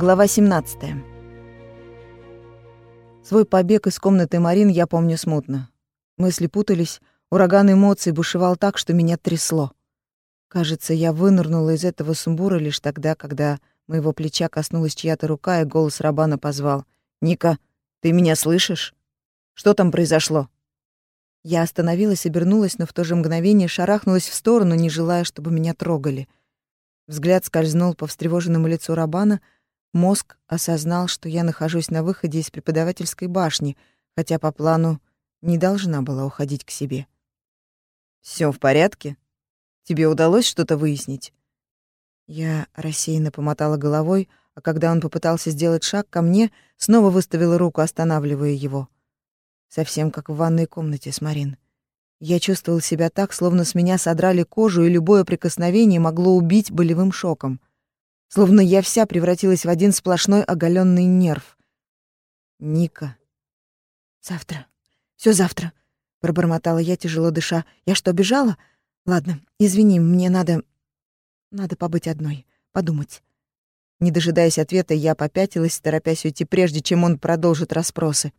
Глава 17. Свой побег из комнаты Марин я помню смутно. Мысли путались, ураган эмоций бушевал так, что меня трясло. Кажется, я вынырнула из этого сумбура лишь тогда, когда моего плеча коснулась чья-то рука, и голос Рабана позвал. «Ника, ты меня слышишь? Что там произошло?» Я остановилась, обернулась, но в то же мгновение шарахнулась в сторону, не желая, чтобы меня трогали. Взгляд скользнул по встревоженному лицу Рабана — Мозг осознал, что я нахожусь на выходе из преподавательской башни, хотя по плану не должна была уходить к себе. Все в порядке? Тебе удалось что-то выяснить?» Я рассеянно помотала головой, а когда он попытался сделать шаг ко мне, снова выставила руку, останавливая его. Совсем как в ванной комнате с Марин. Я чувствовал себя так, словно с меня содрали кожу, и любое прикосновение могло убить болевым шоком словно я вся превратилась в один сплошной оголенный нерв. Ника. Завтра. Все завтра, пробормотала я, тяжело дыша. Я что, бежала? Ладно, извини, мне надо надо побыть одной, подумать. Не дожидаясь ответа, я попятилась, торопясь уйти, прежде чем он продолжит расспросы.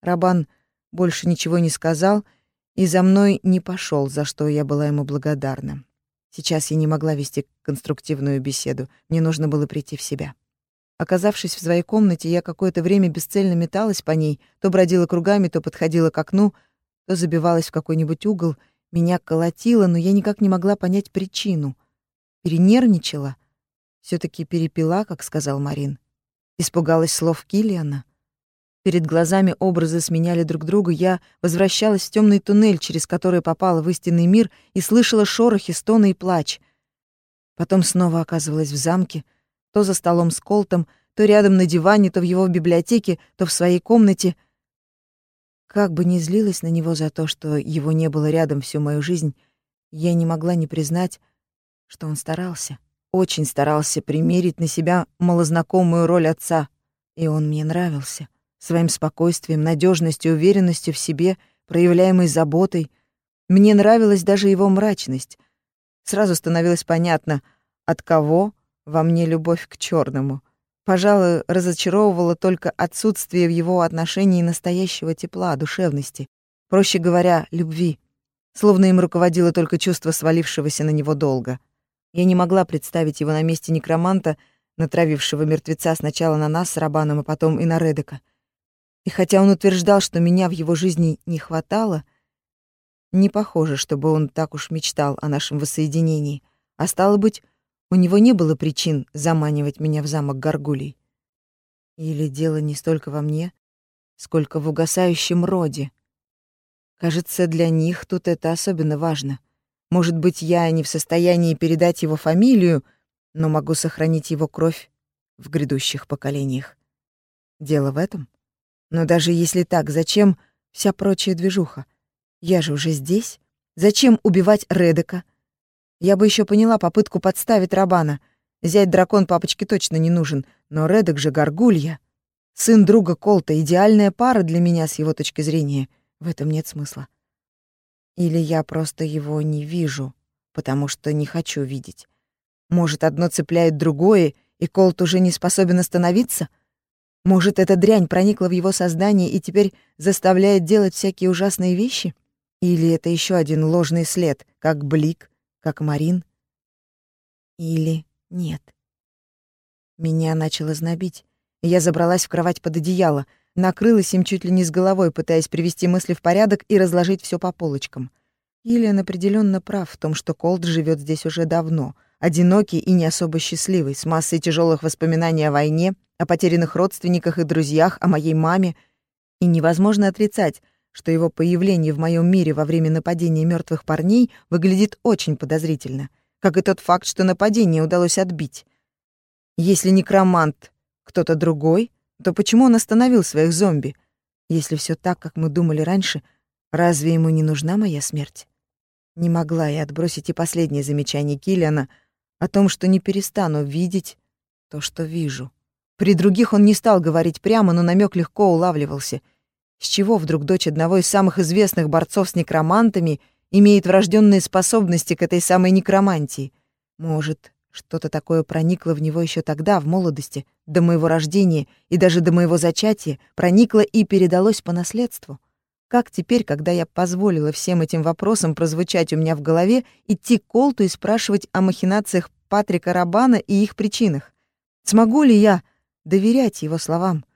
Рабан больше ничего не сказал и за мной не пошел, за что я была ему благодарна. Сейчас я не могла вести конструктивную беседу, мне нужно было прийти в себя. Оказавшись в своей комнате, я какое-то время бесцельно металась по ней, то бродила кругами, то подходила к окну, то забивалась в какой-нибудь угол. Меня колотило, но я никак не могла понять причину. Перенервничала. все таки перепила, как сказал Марин. Испугалась слов Килиана. Перед глазами образы сменяли друг друга, я возвращалась в темный туннель, через который попала в истинный мир, и слышала шорохи, стоны и плач. Потом снова оказывалась в замке, то за столом с Колтом, то рядом на диване, то в его библиотеке, то в своей комнате. Как бы ни злилась на него за то, что его не было рядом всю мою жизнь, я не могла не признать, что он старался. Очень старался примерить на себя малознакомую роль отца, и он мне нравился своим спокойствием, надежностью, уверенностью в себе, проявляемой заботой. Мне нравилась даже его мрачность. Сразу становилось понятно, от кого во мне любовь к черному. Пожалуй, разочаровывало только отсутствие в его отношении настоящего тепла, душевности. Проще говоря, любви. Словно им руководило только чувство свалившегося на него долга. Я не могла представить его на месте некроманта, натравившего мертвеца сначала на нас с Рабаном, а потом и на Редека. И хотя он утверждал, что меня в его жизни не хватало, не похоже, чтобы он так уж мечтал о нашем воссоединении. А стало быть, у него не было причин заманивать меня в замок Гаргулей. Или дело не столько во мне, сколько в угасающем роде. Кажется, для них тут это особенно важно. Может быть, я не в состоянии передать его фамилию, но могу сохранить его кровь в грядущих поколениях. Дело в этом? Но даже если так, зачем вся прочая движуха? Я же уже здесь. Зачем убивать Редека? Я бы еще поняла попытку подставить Рабана. Взять дракон папочке точно не нужен, но Редек же горгулья. Сын друга Колта — идеальная пара для меня с его точки зрения. В этом нет смысла. Или я просто его не вижу, потому что не хочу видеть. Может, одно цепляет другое, и Колт уже не способен остановиться — может, эта дрянь проникла в его сознание и теперь заставляет делать всякие ужасные вещи? Или это еще один ложный след, как Блик, как Марин? Или нет? Меня начало знобить. Я забралась в кровать под одеяло, накрылась им чуть ли не с головой, пытаясь привести мысли в порядок и разложить все по полочкам. Ильян определенно прав в том, что Колд живет здесь уже давно — одинокий и не особо счастливый, с массой тяжелых воспоминаний о войне, о потерянных родственниках и друзьях, о моей маме. И невозможно отрицать, что его появление в моем мире во время нападения мертвых парней выглядит очень подозрительно, как и тот факт, что нападение удалось отбить. Если некромант кто-то другой, то почему он остановил своих зомби? Если все так, как мы думали раньше, разве ему не нужна моя смерть? Не могла я отбросить и последнее замечание Киллиана — о том, что не перестану видеть то, что вижу. При других он не стал говорить прямо, но намек легко улавливался. С чего вдруг дочь одного из самых известных борцов с некромантами имеет врожденные способности к этой самой некромантии? Может, Что-то такое проникло в него еще тогда, в молодости, до моего рождения и даже до моего зачатия, проникло и передалось по наследству. Как теперь, когда я позволила всем этим вопросам прозвучать у меня в голове, идти к Колту и спрашивать о махинациях Патрика Рабана и их причинах? Смогу ли я доверять его словам?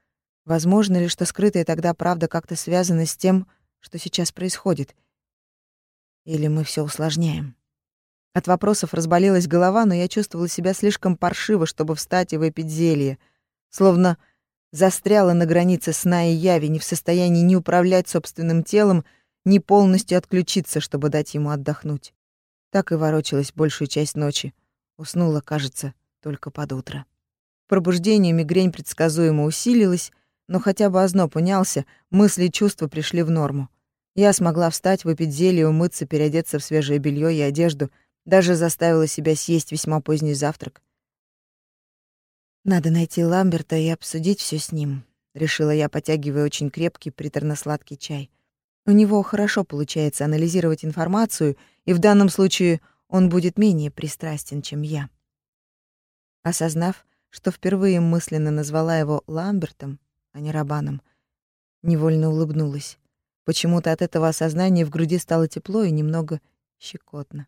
Возможно ли, что скрытая тогда правда как-то связана с тем, что сейчас происходит? Или мы все усложняем? От вопросов разболелась голова, но я чувствовала себя слишком паршиво, чтобы встать и выпить зелье. Словно застряла на границе сна и яви, не в состоянии ни управлять собственным телом, ни полностью отключиться, чтобы дать ему отдохнуть. Так и ворочалась большую часть ночи. Уснула, кажется, только под утро. В пробуждении мигрень предсказуемо усилилась, но хотя бы озноб унялся, мысли и чувства пришли в норму. Я смогла встать, выпить зелье, умыться, переодеться в свежее белье и одежду, даже заставила себя съесть весьма поздний завтрак. Надо найти Ламберта и обсудить все с ним, решила я, потягивая очень крепкий приторно-сладкий чай. У него хорошо получается анализировать информацию, и в данном случае он будет менее пристрастен, чем я. Осознав, что впервые мысленно назвала его Ламбертом, а не Рабаном, невольно улыбнулась. Почему-то от этого осознания в груди стало тепло и немного щекотно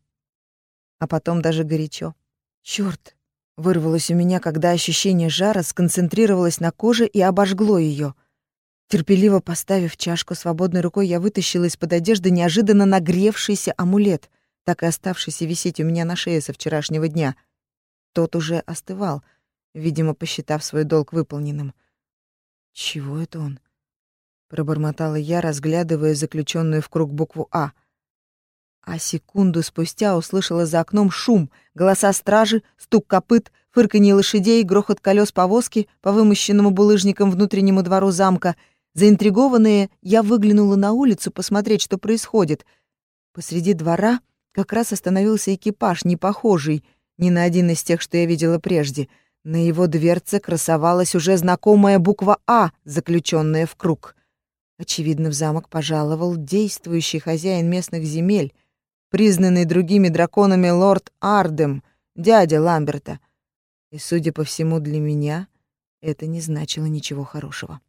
а потом даже горячо. Чёрт! Вырвалось у меня, когда ощущение жара сконцентрировалось на коже и обожгло её. Терпеливо поставив чашку свободной рукой, я вытащила из-под одежды неожиданно нагревшийся амулет, так и оставшийся висеть у меня на шее со вчерашнего дня. Тот уже остывал, видимо, посчитав свой долг выполненным. «Чего это он?» — пробормотала я, разглядывая заключенную в круг букву «А». А секунду спустя услышала за окном шум, голоса стражи, стук копыт, фырканье лошадей, грохот колес повозки по вымощенному булыжником внутреннему двору замка. Заинтригованная, я выглянула на улицу посмотреть, что происходит. Посреди двора как раз остановился экипаж, не похожий ни на один из тех, что я видела прежде. На его дверце красовалась уже знакомая буква «А», заключенная в круг. Очевидно, в замок пожаловал действующий хозяин местных земель, признанный другими драконами лорд Ардем, дядя Ламберта. И, судя по всему, для меня это не значило ничего хорошего.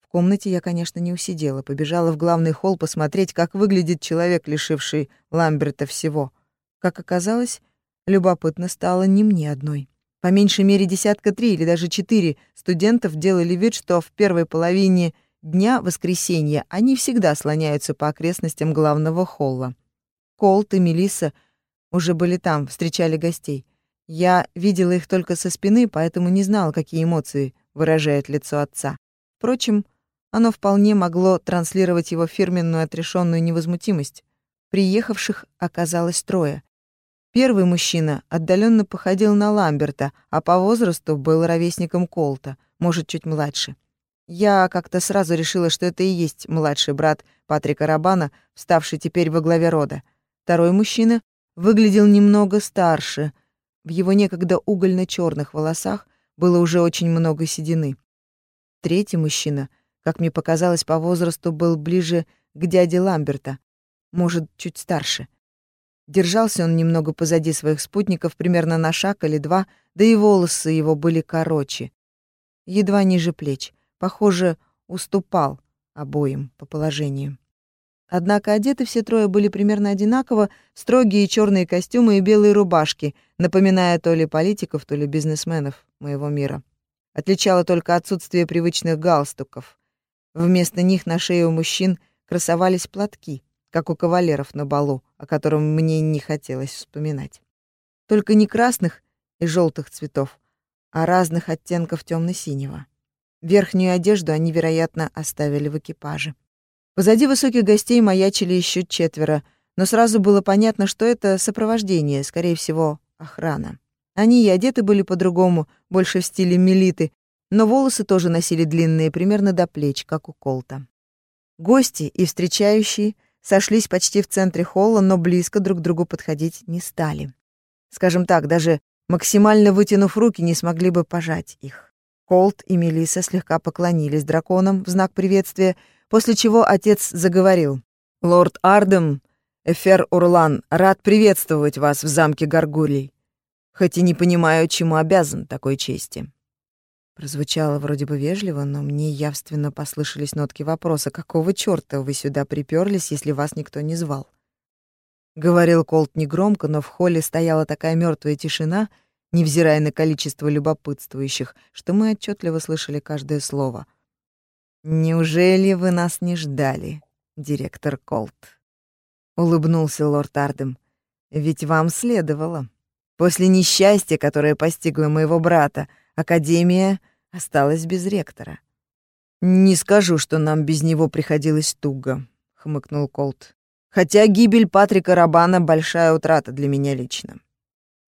В комнате я, конечно, не усидела, побежала в главный холл посмотреть, как выглядит человек, лишивший Ламберта всего. Как оказалось, любопытно стало не мне одной. По меньшей мере десятка три или даже четыре студентов делали вид, что в первой половине дня воскресенья они всегда слоняются по окрестностям главного холла. Колт и Мелисса уже были там, встречали гостей. Я видела их только со спины, поэтому не знала, какие эмоции выражает лицо отца. Впрочем, оно вполне могло транслировать его фирменную отрешенную невозмутимость. Приехавших оказалось трое. Первый мужчина отдаленно походил на Ламберта, а по возрасту был ровесником Колта, может, чуть младше. Я как-то сразу решила, что это и есть младший брат Патрика Рабана, вставший теперь во главе рода. Второй мужчина выглядел немного старше. В его некогда угольно черных волосах было уже очень много седины. Третий мужчина, как мне показалось по возрасту, был ближе к дяде Ламберта, может, чуть старше. Держался он немного позади своих спутников, примерно на шаг или два, да и волосы его были короче. Едва ниже плеч. Похоже, уступал обоим по положению. Однако одеты все трое были примерно одинаково, строгие черные костюмы и белые рубашки, напоминая то ли политиков, то ли бизнесменов моего мира. Отличало только отсутствие привычных галстуков. Вместо них на шее у мужчин красовались платки, как у кавалеров на балу, о котором мне не хотелось вспоминать. Только не красных и желтых цветов, а разных оттенков темно-синего. Верхнюю одежду они, вероятно, оставили в экипаже. Позади высоких гостей маячили еще четверо, но сразу было понятно, что это сопровождение, скорее всего, охрана. Они и одеты были по-другому, больше в стиле милиты, но волосы тоже носили длинные, примерно до плеч, как у Колта. Гости и встречающие сошлись почти в центре холла, но близко друг к другу подходить не стали. Скажем так, даже максимально вытянув руки, не смогли бы пожать их. Колт и Мелиса слегка поклонились драконам в знак приветствия, после чего отец заговорил. «Лорд Ардем, Эфер Урлан, рад приветствовать вас в замке Гаргулей. хоть и не понимаю, чему обязан такой чести». Прозвучало вроде бы вежливо, но мне явственно послышались нотки вопроса, какого чёрта вы сюда приперлись, если вас никто не звал? Говорил Колт негромко, но в холле стояла такая мертвая тишина, невзирая на количество любопытствующих, что мы отчетливо слышали каждое слово. «Неужели вы нас не ждали, директор Колт?» — улыбнулся лорд Ардем. «Ведь вам следовало. После несчастья, которое постигло моего брата, Академия осталась без ректора. «Не скажу, что нам без него приходилось туго», — хмыкнул Колт. «Хотя гибель Патрика Рабана — большая утрата для меня лично.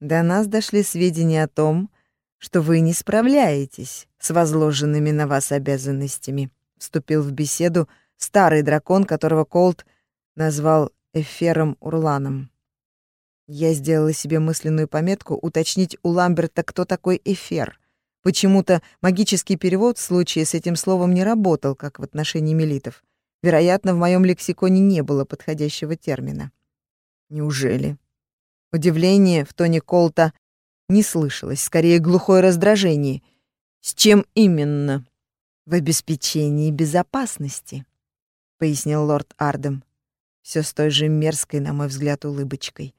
До нас дошли сведения о том, что вы не справляетесь с возложенными на вас обязанностями», — вступил в беседу старый дракон, которого Колт назвал Эфером Урланом. Я сделала себе мысленную пометку уточнить у Ламберта, кто такой Эфер. Почему-то магический перевод в случае с этим словом не работал, как в отношении мелитов. Вероятно, в моем лексиконе не было подходящего термина. Неужели? Удивление в тоне Колта не слышалось, скорее глухое раздражение. С чем именно? В обеспечении безопасности, пояснил лорд Ардем, все с той же мерзкой, на мой взгляд, улыбочкой.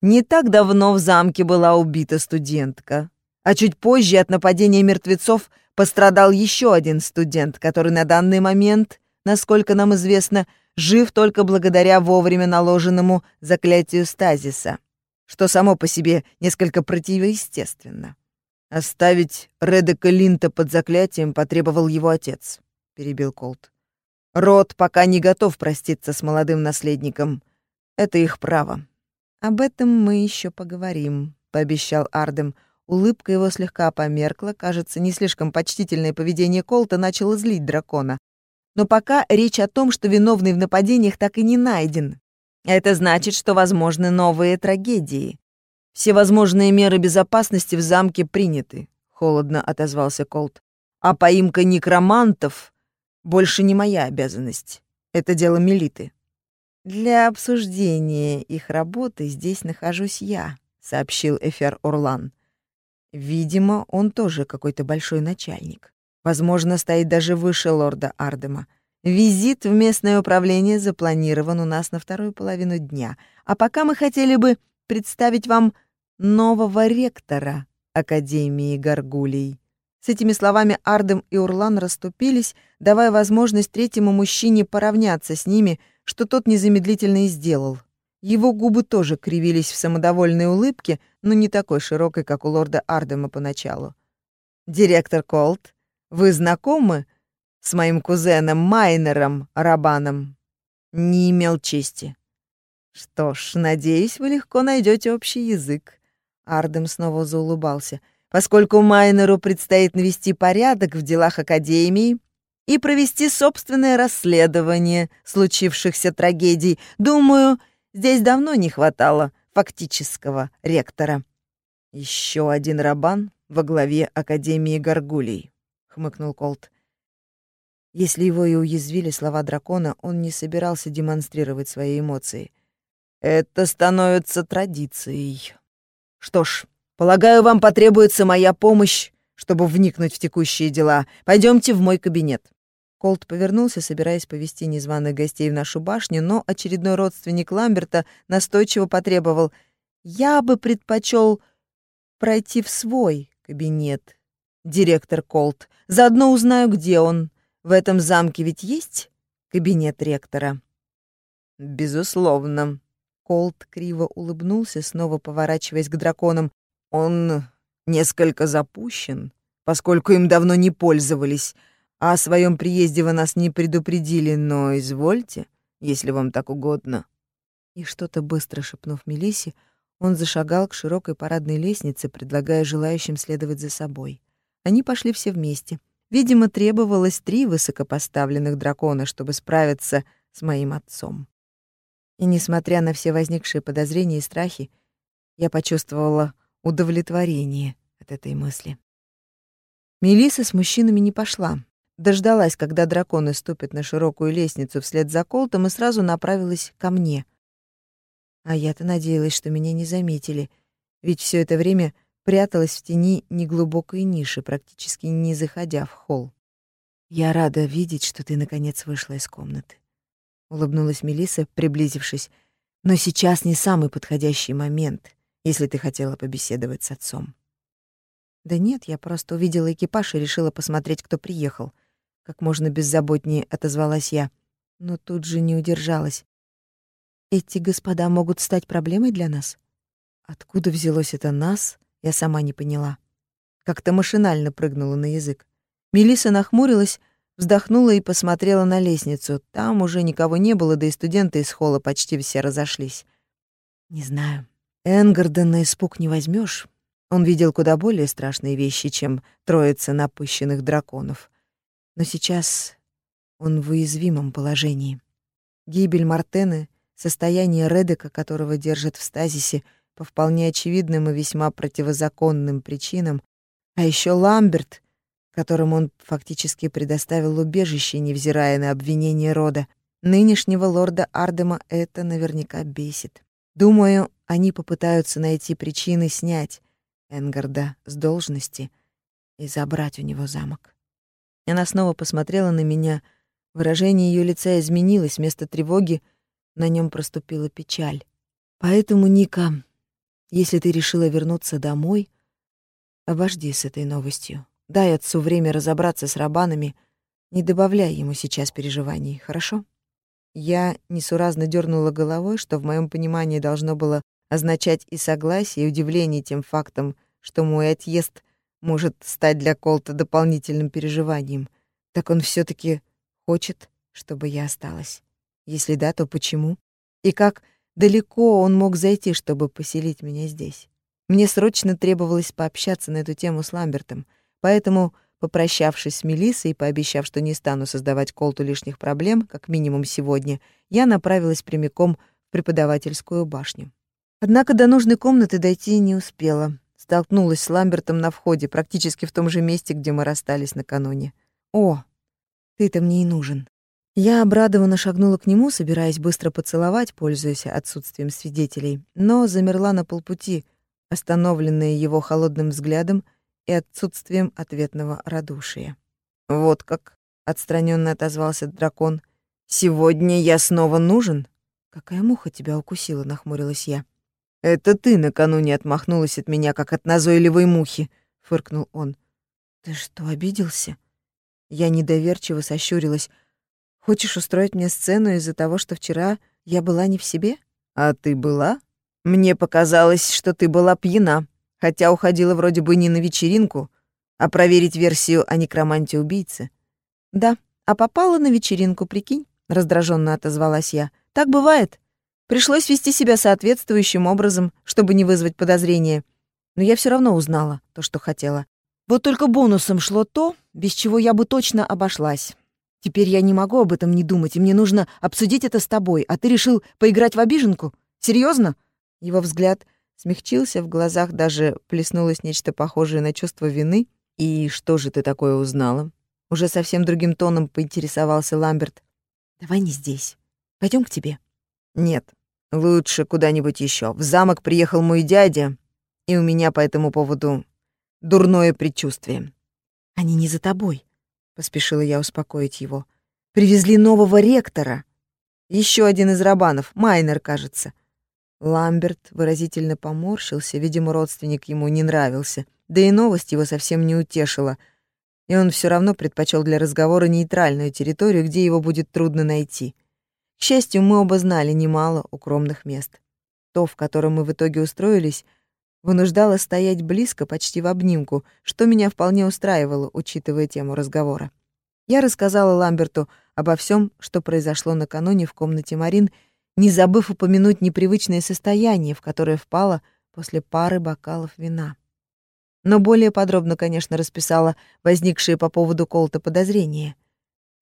Не так давно в замке была убита студентка, а чуть позже от нападения мертвецов пострадал еще один студент, который на данный момент, насколько нам известно, жив только благодаря вовремя наложенному заклятию стазиса, что само по себе несколько противоестественно. «Оставить Редека Линта под заклятием потребовал его отец», — перебил Колт. «Род пока не готов проститься с молодым наследником. Это их право». «Об этом мы еще поговорим», — пообещал Ардем, — Улыбка его слегка померкла, кажется, не слишком почтительное поведение Колта начало злить дракона. Но пока речь о том, что виновный в нападениях так и не найден. Это значит, что возможны новые трагедии. Все возможные меры безопасности в замке приняты, холодно отозвался Колт. А поимка некромантов больше не моя обязанность. Это дело Мелиты. Для обсуждения их работы здесь нахожусь я, сообщил Эфер Орлан. Видимо, он тоже какой-то большой начальник. Возможно, стоит даже выше лорда Ардема. Визит в местное управление запланирован у нас на вторую половину дня. А пока мы хотели бы представить вам нового ректора Академии Гаргулей. С этими словами Ардем и Урлан расступились, давая возможность третьему мужчине поравняться с ними, что тот незамедлительно и сделал. Его губы тоже кривились в самодовольной улыбке, но не такой широкой, как у лорда Ардема поначалу. «Директор Колт, вы знакомы с моим кузеном Майнером Рабаном?» «Не имел чести». «Что ж, надеюсь, вы легко найдете общий язык». Ардем снова заулыбался. «Поскольку Майнеру предстоит навести порядок в делах Академии и провести собственное расследование случившихся трагедий, думаю, Здесь давно не хватало фактического ректора. Еще один рабан во главе Академии Гаргулей, хмыкнул Колт. Если его и уязвили слова дракона, он не собирался демонстрировать свои эмоции. Это становится традицией. Что ж, полагаю, вам потребуется моя помощь, чтобы вникнуть в текущие дела. Пойдемте в мой кабинет. Колт повернулся, собираясь повести незваных гостей в нашу башню, но очередной родственник Ламберта настойчиво потребовал «Я бы предпочел пройти в свой кабинет, директор Колт. Заодно узнаю, где он. В этом замке ведь есть кабинет ректора?» «Безусловно». Колт криво улыбнулся, снова поворачиваясь к драконам. «Он несколько запущен, поскольку им давно не пользовались». А о своем приезде вы нас не предупредили, но извольте, если вам так угодно». И что-то быстро шепнув Мелисе, он зашагал к широкой парадной лестнице, предлагая желающим следовать за собой. Они пошли все вместе. Видимо, требовалось три высокопоставленных дракона, чтобы справиться с моим отцом. И несмотря на все возникшие подозрения и страхи, я почувствовала удовлетворение от этой мысли. Мелиса с мужчинами не пошла, дождалась, когда драконы ступят на широкую лестницу вслед за Колтом, и сразу направилась ко мне. А я-то надеялась, что меня не заметили. ведь все это время пряталась в тени неглубокой ниши, практически не заходя в холл. «Я рада видеть, что ты, наконец, вышла из комнаты», — улыбнулась Мелисса, приблизившись. «Но сейчас не самый подходящий момент, если ты хотела побеседовать с отцом». «Да нет, я просто увидела экипаж и решила посмотреть, кто приехал», — как можно беззаботнее отозвалась я, но тут же не удержалась. «Эти господа могут стать проблемой для нас?» Откуда взялось это «нас», я сама не поняла. Как-то машинально прыгнула на язык. Мелиса нахмурилась, вздохнула и посмотрела на лестницу. Там уже никого не было, да и студенты из холла почти все разошлись. Не знаю. Энгарда на испуг не возьмешь. Он видел куда более страшные вещи, чем троица напыщенных драконов. Но сейчас он в уязвимом положении. Гибель Мартены, состояние Редека, которого держат в стазисе по вполне очевидным и весьма противозаконным причинам, а еще Ламберт, которому он фактически предоставил убежище, невзирая на обвинение рода. Нынешнего лорда Ардема это наверняка бесит. Думаю, они попытаются найти причины снять Энгарда с должности и забрать у него замок. Она снова посмотрела на меня. Выражение ее лица изменилось, вместо тревоги на нем проступила печаль. Поэтому, Ника, если ты решила вернуться домой, обожди с этой новостью. Дай отцу время разобраться с рабанами, не добавляй ему сейчас переживаний, хорошо? Я несуразно дернула головой, что в моем понимании должно было означать и согласие, и удивление тем фактом, что мой отъезд может стать для Колта дополнительным переживанием. Так он все таки хочет, чтобы я осталась. Если да, то почему? И как далеко он мог зайти, чтобы поселить меня здесь? Мне срочно требовалось пообщаться на эту тему с Ламбертом, поэтому, попрощавшись с Мелиссой и пообещав, что не стану создавать Колту лишних проблем, как минимум сегодня, я направилась прямиком в преподавательскую башню. Однако до нужной комнаты дойти не успела. Столкнулась с Ламбертом на входе, практически в том же месте, где мы расстались накануне. «О, ты-то мне и нужен». Я обрадованно шагнула к нему, собираясь быстро поцеловать, пользуясь отсутствием свидетелей, но замерла на полпути, остановленная его холодным взглядом и отсутствием ответного радушия. «Вот как», — отстраненно отозвался дракон, — «сегодня я снова нужен?» «Какая муха тебя укусила?» — нахмурилась я. «Это ты накануне отмахнулась от меня, как от назойливой мухи», — фыркнул он. «Ты что, обиделся?» Я недоверчиво сощурилась. «Хочешь устроить мне сцену из-за того, что вчера я была не в себе?» «А ты была? Мне показалось, что ты была пьяна, хотя уходила вроде бы не на вечеринку, а проверить версию о некроманте убийцы». «Да, а попала на вечеринку, прикинь?» — раздраженно отозвалась я. «Так бывает. Пришлось вести себя соответствующим образом, чтобы не вызвать подозрения. Но я все равно узнала то, что хотела. Вот только бонусом шло то, без чего я бы точно обошлась. Теперь я не могу об этом не думать, и мне нужно обсудить это с тобой. А ты решил поиграть в обиженку? Серьезно? Его взгляд смягчился, в глазах даже плеснулось нечто похожее на чувство вины. «И что же ты такое узнала?» Уже совсем другим тоном поинтересовался Ламберт. «Давай не здесь. Пойдем к тебе». «Нет, Лучше куда-нибудь еще. В замок приехал мой дядя, и у меня по этому поводу дурное предчувствие. Они не за тобой, поспешила я успокоить его. Привезли нового ректора. Еще один из рабанов, Майнер, кажется. Ламберт выразительно поморщился, видимо, родственник ему не нравился. Да и новость его совсем не утешила. И он все равно предпочел для разговора нейтральную территорию, где его будет трудно найти. К счастью, мы оба знали немало укромных мест. То, в котором мы в итоге устроились, вынуждало стоять близко, почти в обнимку, что меня вполне устраивало, учитывая тему разговора. Я рассказала Ламберту обо всем, что произошло накануне в комнате Марин, не забыв упомянуть непривычное состояние, в которое впала после пары бокалов вина. Но более подробно, конечно, расписала возникшие по поводу Колта подозрения.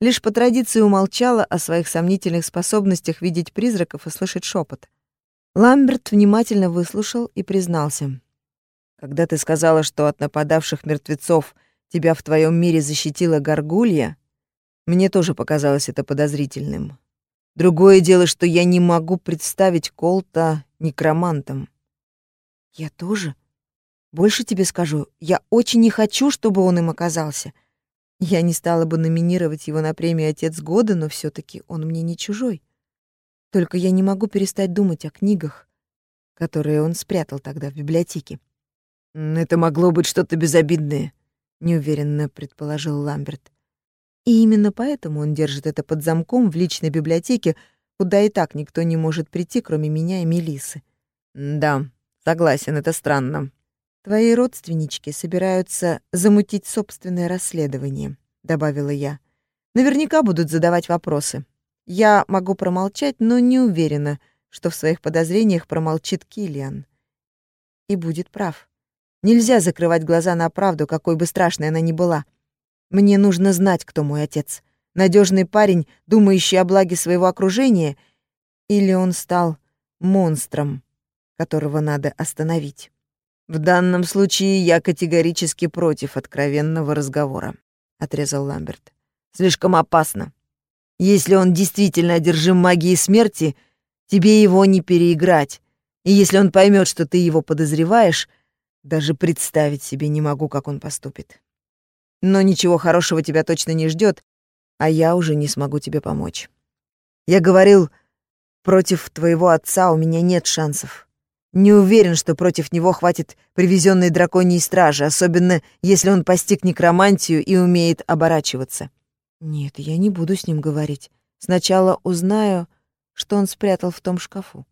Лишь по традиции умолчала о своих сомнительных способностях видеть призраков и слышать шепот. Ламберт внимательно выслушал и признался. «Когда ты сказала, что от нападавших мертвецов тебя в твоем мире защитила горгулья, мне тоже показалось это подозрительным. Другое дело, что я не могу представить Колта некромантом». Я тоже. Больше тебе скажу, я очень не хочу, чтобы он им оказался. Я не стала бы номинировать его на премию «Отец года», но все таки он мне не чужой. Только я не могу перестать думать о книгах, которые он спрятал тогда в библиотеке. «Это могло быть что-то безобидное», — неуверенно предположил Ламберт. И именно поэтому он держит это под замком в личной библиотеке, куда и так никто не может прийти, кроме меня и Мелисы. «Да, согласен, это странно», «Твои родственнички собираются замутить собственное расследование», — добавила я. «Наверняка будут задавать вопросы. Я могу промолчать, но не уверена, что в своих подозрениях промолчит Киллиан. И будет прав. Нельзя закрывать глаза на правду, какой бы страшной она ни была. Мне нужно знать, кто мой отец. Надежный парень, думающий о благе своего окружения, или он стал монстром, которого надо остановить. В данном случае я категорически против откровенного разговора, отрезал Ламберт. Слишком опасно. Если он действительно одержим магией смерти, тебе его не переиграть. И если он поймет, что ты его подозреваешь, даже представить себе не могу, как он поступит. Но ничего хорошего тебя точно не ждет, а я уже не смогу тебе помочь. Я говорил, против твоего отца у меня нет шансов. Не уверен, что против него хватит привезенной драконьей стражи, особенно если он постиг некромантию и умеет оборачиваться. Нет, я не буду с ним говорить. Сначала узнаю, что он спрятал в том шкафу.